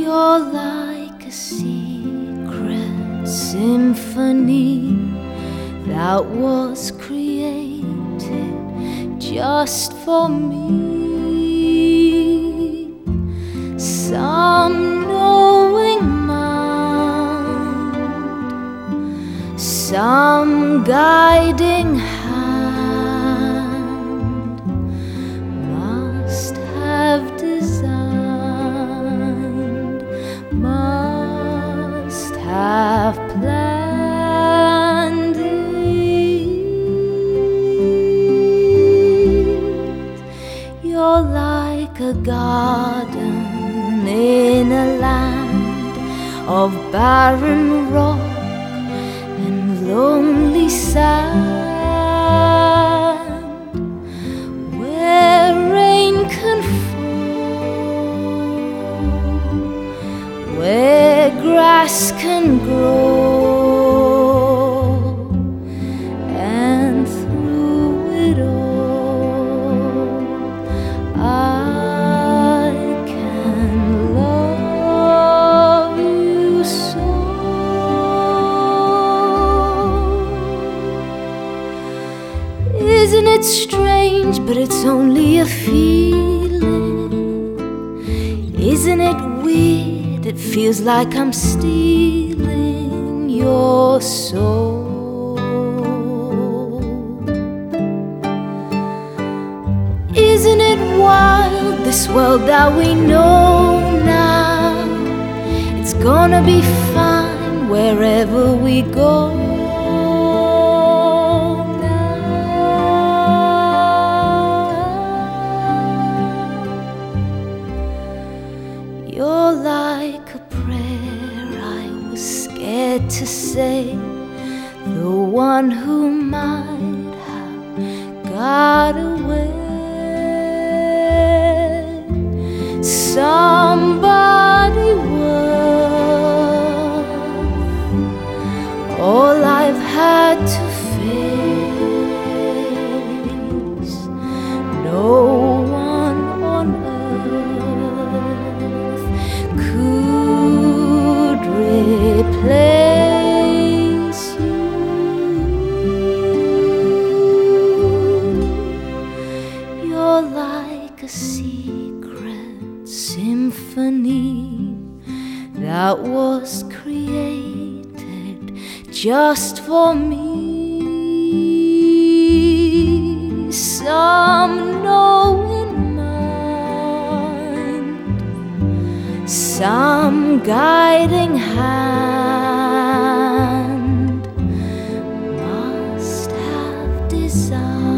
You're like a secret symphony that was created just for me. Some knowing mind, some guiding hand a garden in a land of barren rock and lonely sand where rain can fall, where grass can grow, Isn't strange, but it's only a feeling? Isn't it weird? It feels like I'm stealing your soul. Isn't it wild, this world that we know now? It's gonna be fine wherever we go. Scared to say, the one who might have got away. Somebody that was created just for me. Some know in mind, some guiding hand must have designed.